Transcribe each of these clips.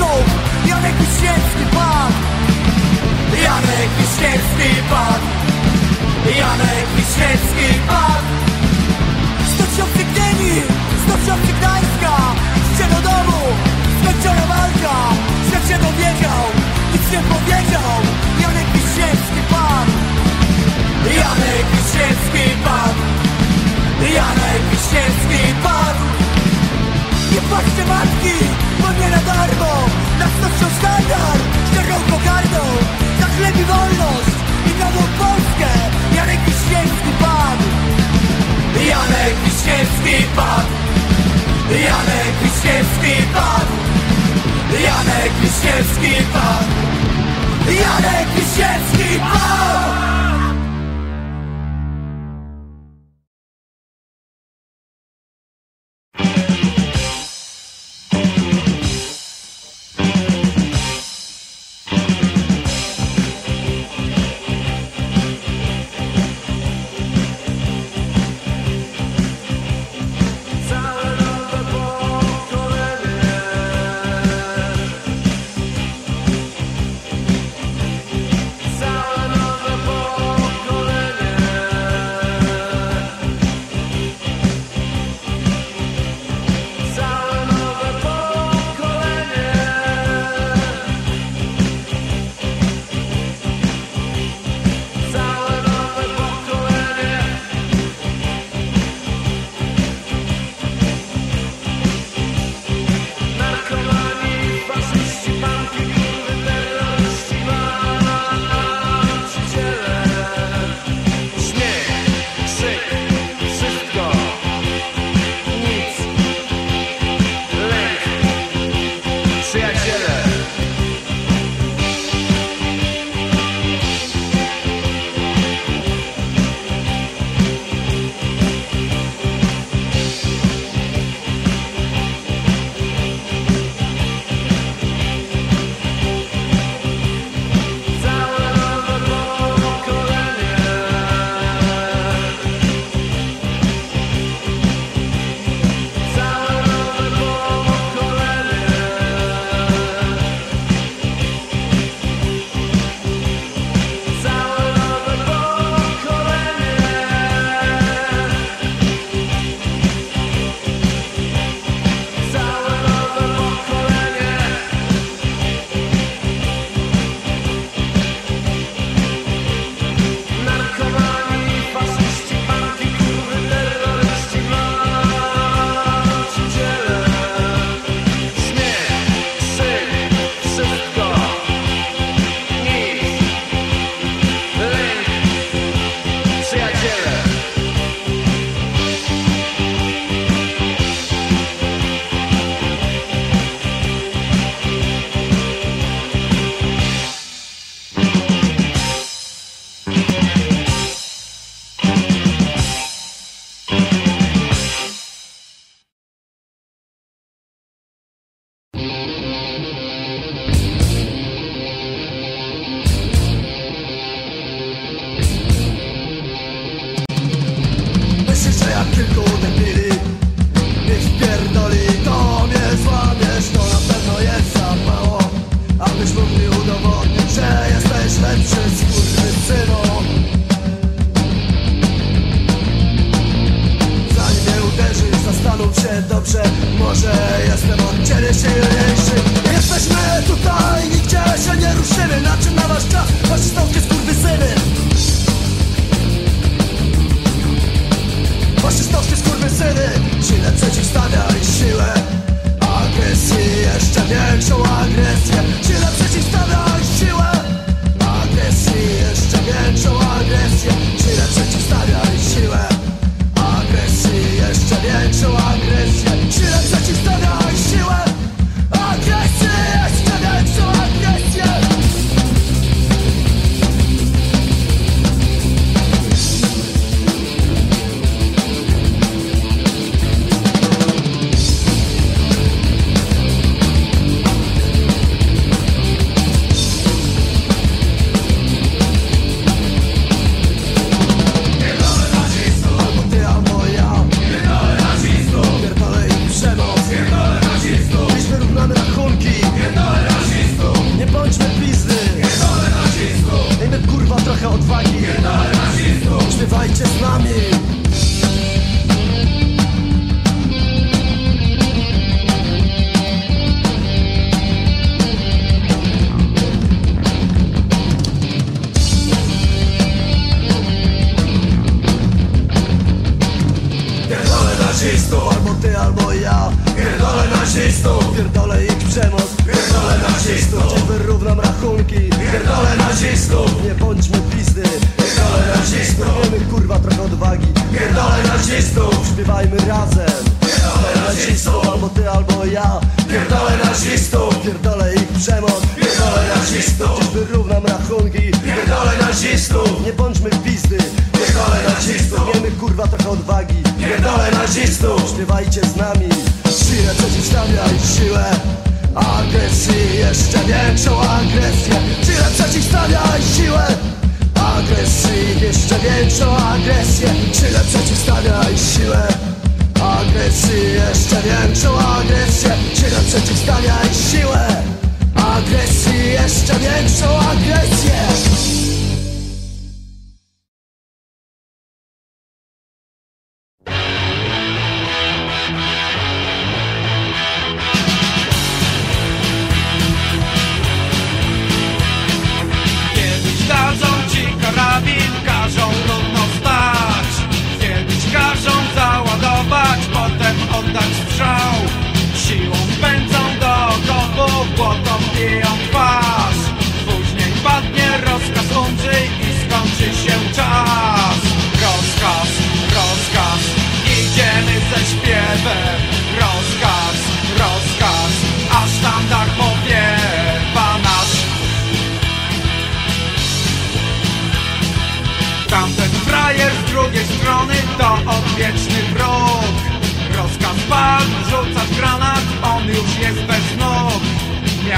robotników Janek Wiśniewski pan Janek Wiśniewski pan Janek Wiśniewski pan Sto tysięcy Gdyni, sto tysięcy Gdańska. Idźcie do domu, skończona walka. Świat się dowiedział, nic nie powiedział. Janek Wiśniewski pan Janek Wiśniewski pan Janek Wiśniewski pan Nie patrzcie matki, bo nie na darmo. Na stoczą sztandar, szczerą pogardą Za chleb i wolność i nową Polskę. Janek Wiśniewski pan Janek Wiśniewski pan Janek Wiśniewski pan Janek Wiśniewski pan Janek Wiśniewski pan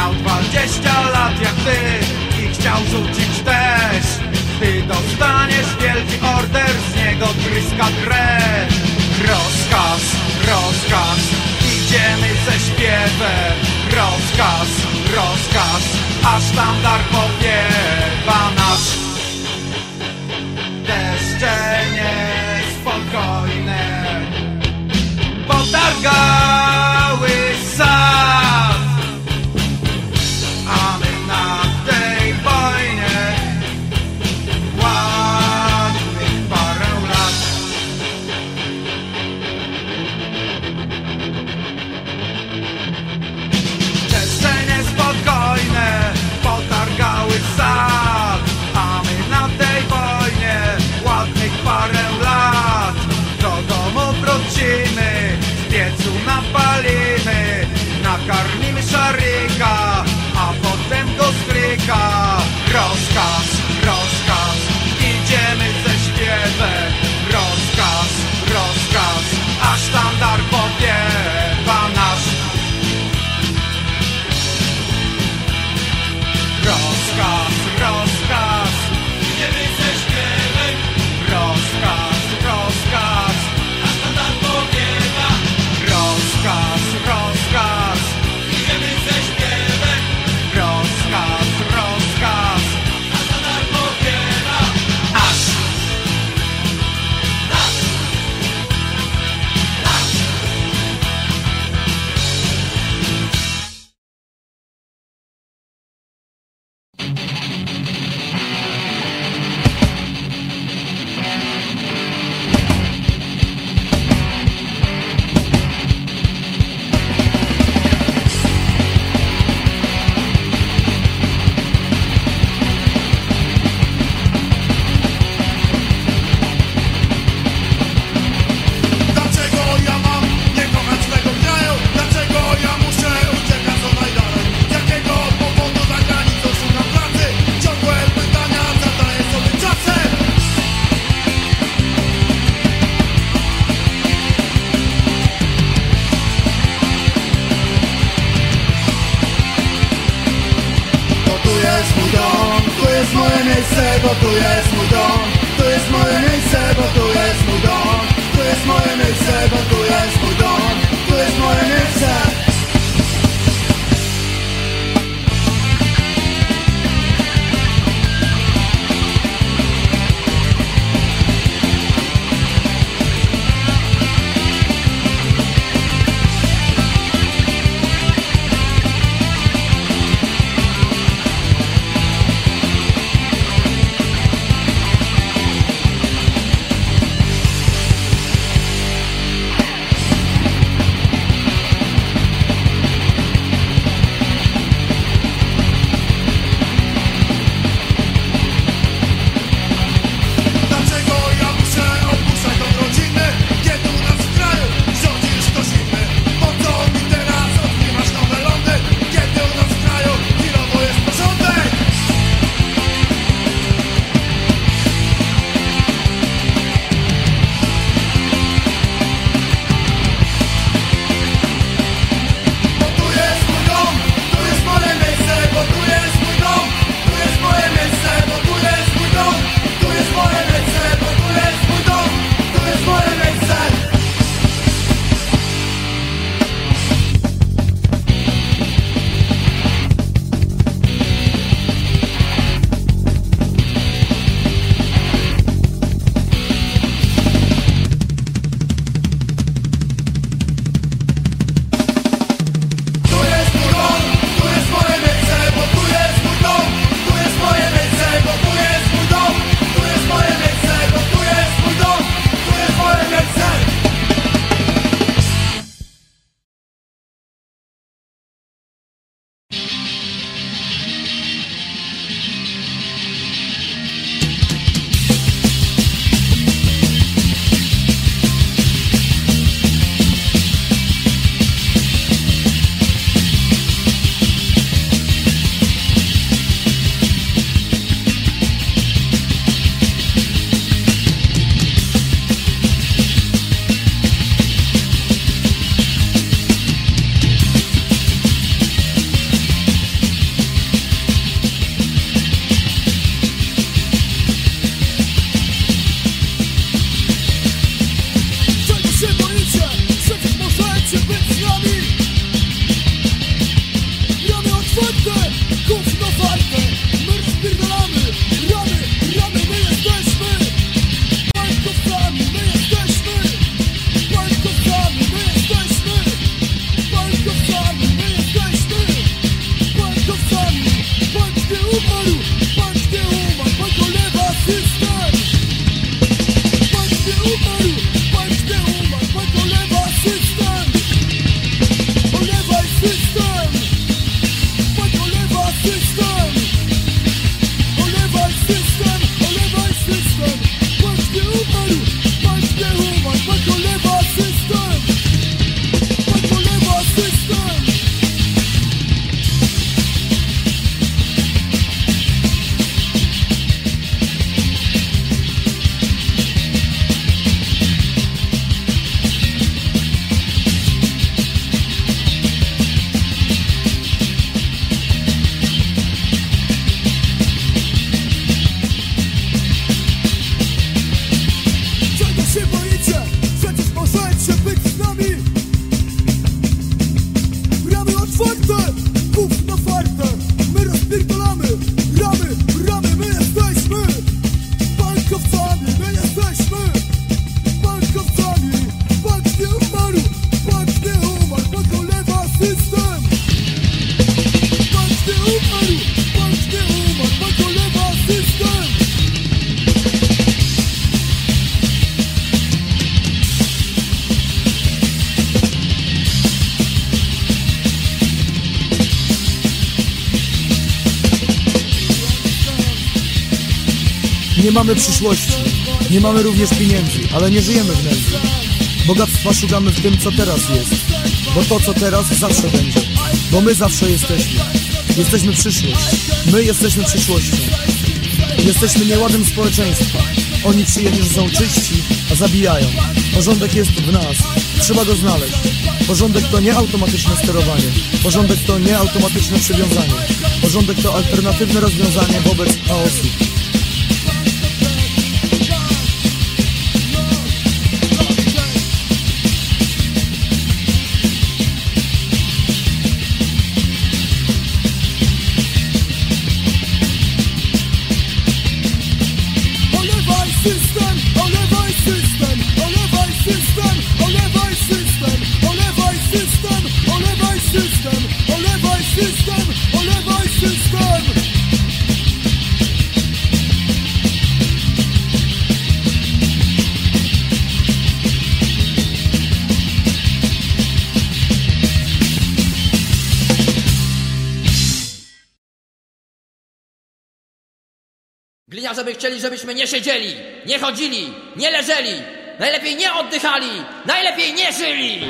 Miał dwadzieścia lat jak ty i chciał rzucić też Ty dostaniesz wielki order, z niego tryska krew Rozkaz, rozkaz, idziemy ze śpiewem. Rozkaz, rozkaz, aż sztandar powiewa nasz. Deszcze niespokojne. Potargaj! miejsce, bo tu jest mój dom. Tu jest moje miejsce, bo tu jest mój dom. Tu jest moje miejsce, bo tu mamy przyszłości, nie mamy również pieniędzy, ale nie żyjemy w nędzy. Bogactwa szukamy w tym, co teraz jest, bo to, co teraz, zawsze będzie, bo my zawsze jesteśmy. Jesteśmy przyszłość, my jesteśmy przyszłością. Jesteśmy nieładem społeczeństwa. Oni przyjęli, że są czyści, a zabijają. Porządek jest w nas, trzeba go znaleźć. Porządek to nie automatyczne sterowanie. Porządek to nie automatyczne przywiązanie. Porządek to alternatywne rozwiązanie wobec chaosu. Gliniarze by chcieli, żebyśmy nie siedzieli, nie chodzili, nie leżeli, najlepiej nie oddychali, najlepiej nie żyli!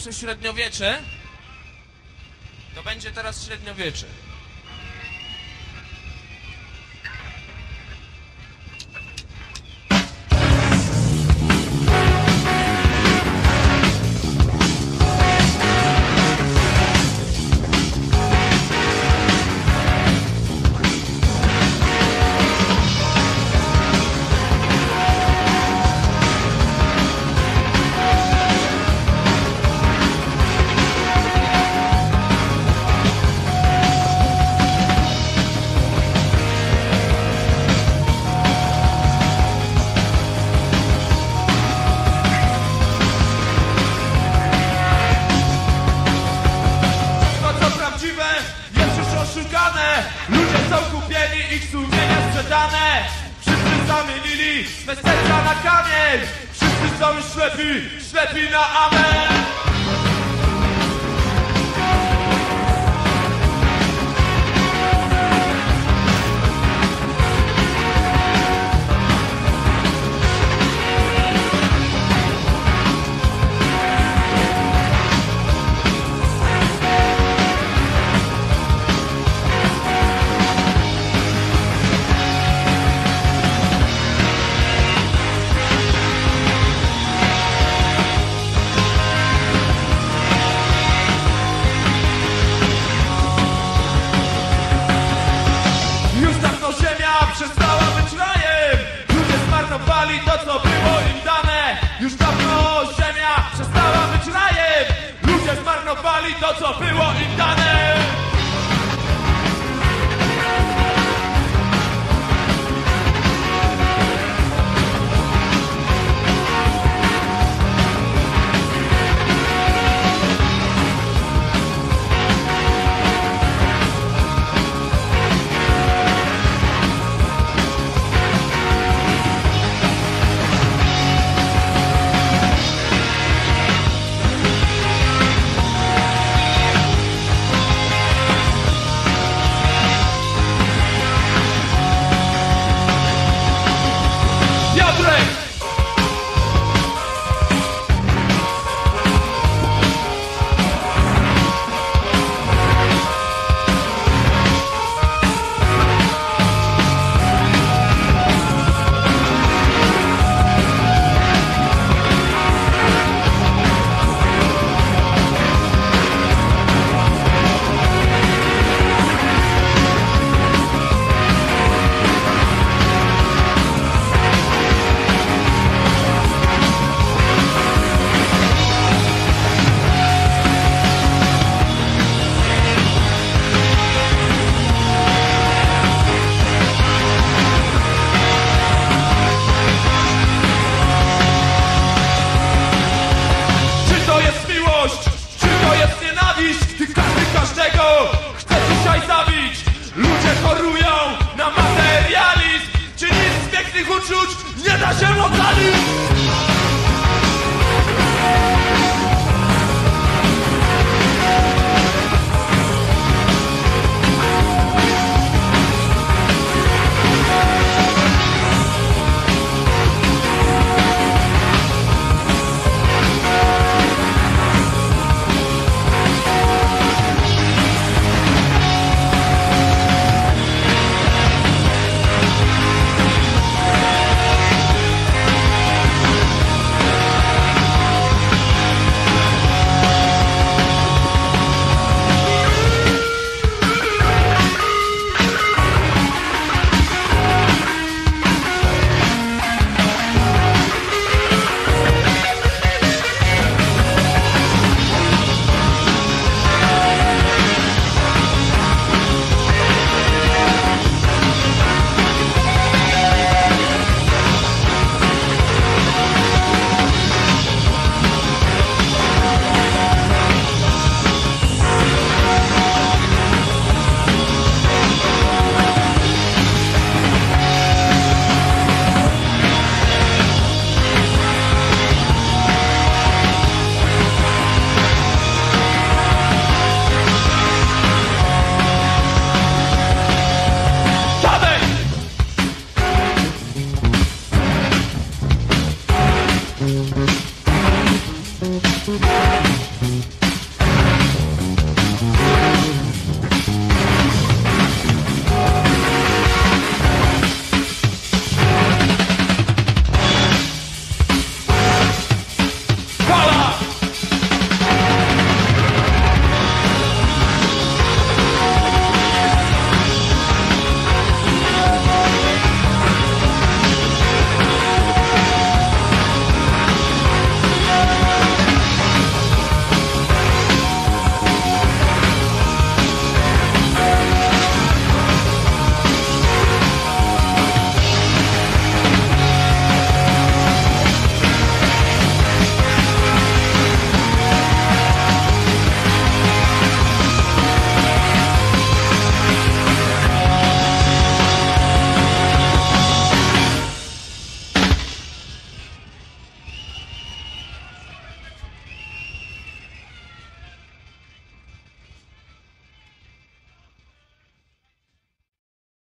słyszę średniowiecze, to będzie teraz średniowiecze. Adam ślepi, ślepi na amen.